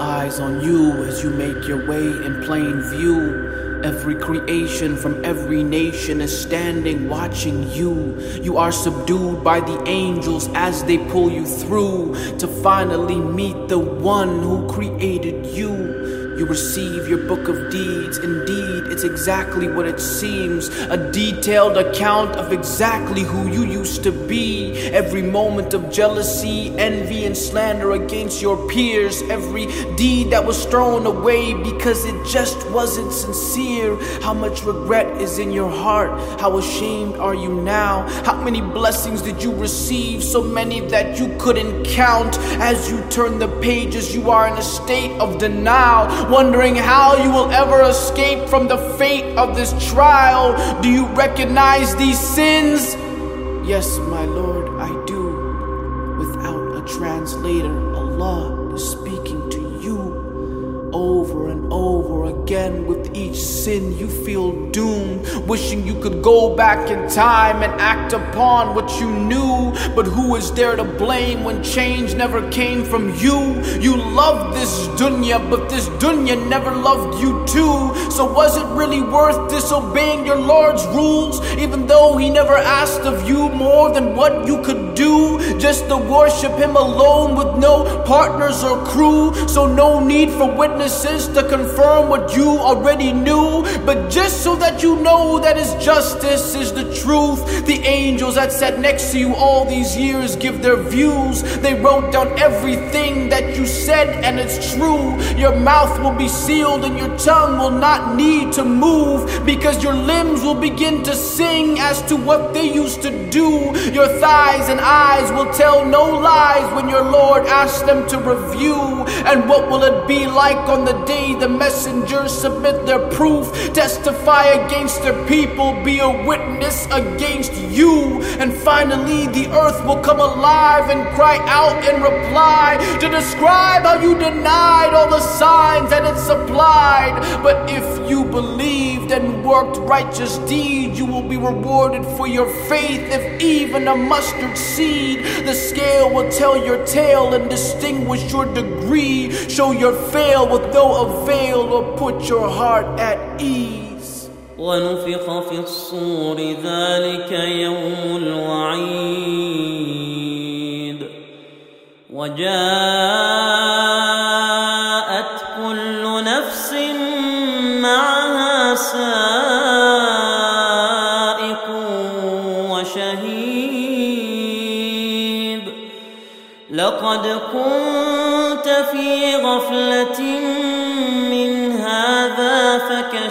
Eyes on you as you make your way in plain view. Every creation from every nation is standing watching you. You are subdued by the angels as they pull you through to finally meet the one who created you. You receive your book of deeds. Indeed, it's exactly what it seems a detailed account of exactly who you used to be. Every moment of jealousy, envy, and slander against your peers. Every deed that was thrown away because it just wasn't sincere. How much regret is in your heart? How ashamed are you now? How many blessings did you receive? So many that you couldn't count. As you turn the pages, you are in a state of denial wondering how you will ever escape from the fate of this trial. Do you recognize these sins? Yes, my Lord, I do. Without a translator, Allah is speaking to you over and over again. With each sin, you feel doomed, wishing you could go back in time and act upon what you knew. But who is there to blame when change never came from you? You loved this dunya, but this dunya never loved you too. So was it really worth disobeying your Lord's rules, even though He never asked of you more than what you could do? Just to worship Him alone with no partners or crew. So no need for witnesses to confirm what you already knew. But just so that you know that His justice is the truth, the angels that sat next to you all these years give their views. They wrote down everything that you said, and it's true. Your mouth will be sealed, and your tongue will not need to move because your limbs will begin to sing as to what they used to do. Your thighs and eyes will tell no lies when your Lord asks them to review. And what will it be like on the day the submit their proof, testify against their people, be a witness against you? And finally, the earth will come alive and cry out in reply to describe how you denied all the signs that it supplied. But if you believed and worked righteous deeds, you will be rewarded for your faith. If even a mustard seed, the scale will tell your tale and distinguish your degree, show your fail with no avail, or put your heart at ease. ونفخ في الصور ذلك يوم الوعيد وشهيد لقد كنت في غفلة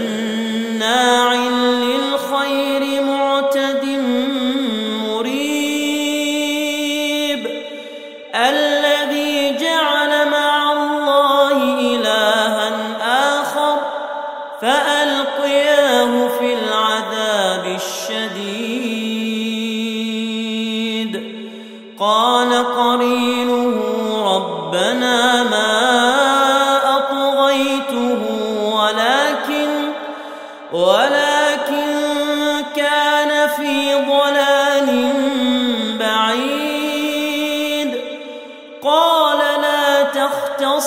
مناع للخير معتد مريب الذي جعل مع الله إلها آخر فألقياه في العذاب الشديد. قال قرينه ربنا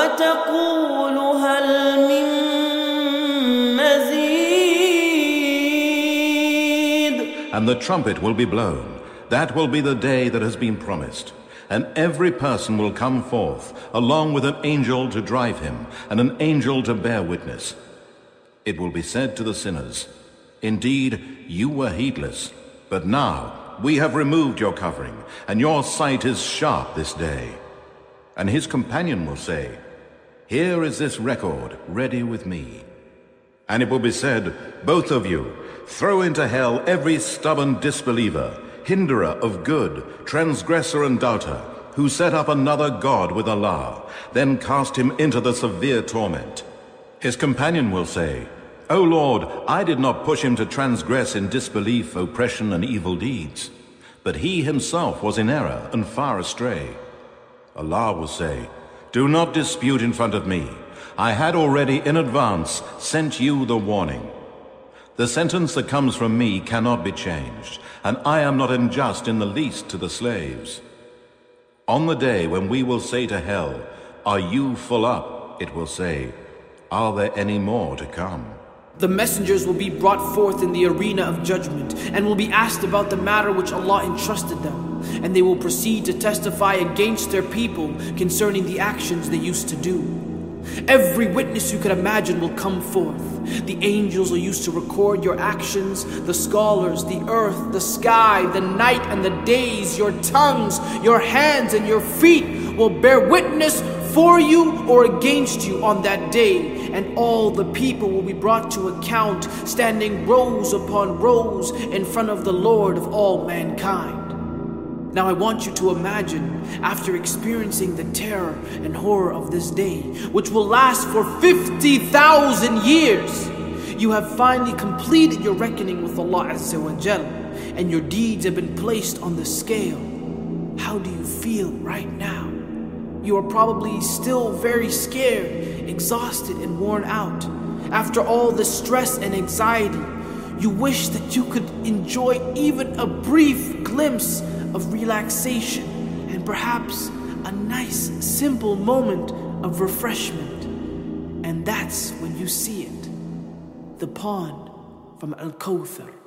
وتقول هل من مزيد And the trumpet will be blown. That will be the day that has been promised. and every person will come forth, along with an angel to drive him, and an angel to bear witness. It will be said to the sinners, Indeed, you were heedless, but now we have removed your covering, and your sight is sharp this day. And his companion will say, here is this record ready with me. And it will be said, Both of you, throw into hell every stubborn disbeliever, hinderer of good, transgressor and doubter, who set up another God with Allah, then cast him into the severe torment. His companion will say, O Lord, I did not push him to transgress in disbelief, oppression, and evil deeds, but he himself was in error and far astray. Allah will say, Do not dispute in front of me. I had already in advance sent you the warning. The sentence that comes from me cannot be changed, and I am not unjust in the least to the slaves. On the day when we will say to hell, Are you full up? It will say, Are there any more to come? The messengers will be brought forth in the arena of judgment and will be asked about the matter which Allah entrusted them, and they will proceed to testify against their people concerning the actions they used to do. Every witness you could imagine will come forth. The angels are used to record your actions, the scholars, the earth, the sky, the night and the days, your tongues, your hands, and your feet will bear witness for you or against you on that day, and all the people will be brought to account, standing rows upon rows in front of the Lord of all mankind. Now, I want you to imagine, after experiencing the terror and horror of this day, which will last for 50,000 years, you have finally completed your reckoning with Allah Azza wa Jal, and your deeds have been placed on the scale. How do you feel right now? You are probably still very scared, exhausted, and worn out. After all the stress and anxiety, you wish that you could enjoy even a brief glimpse of relaxation and perhaps a nice, simple moment of refreshment. And that's when you see it the pond from Al Kawthar.